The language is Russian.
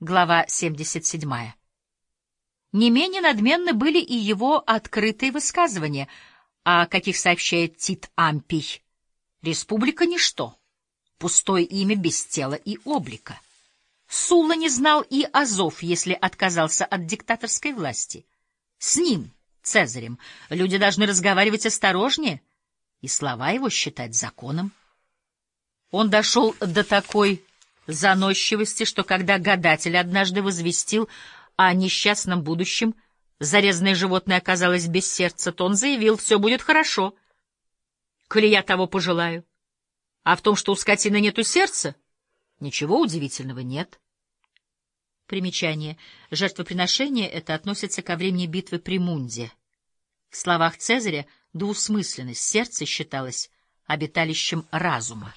Глава 77. Не менее надменны были и его открытые высказывания, о каких сообщает Тит Ампий. Республика — ничто, пустое имя без тела и облика. Сула не знал и Азов, если отказался от диктаторской власти. С ним, Цезарем, люди должны разговаривать осторожнее и слова его считать законом. Он дошел до такой заносчивости, что когда гадатель однажды возвестил о несчастном будущем, зарезанное животное оказалось без сердца, то он заявил, все будет хорошо, коли я того пожелаю. А в том, что у скотины нету сердца, ничего удивительного нет. Примечание. Жертвоприношение это относится ко времени битвы при Мунде. В словах Цезаря двусмысленность сердца считалась обиталищем разума.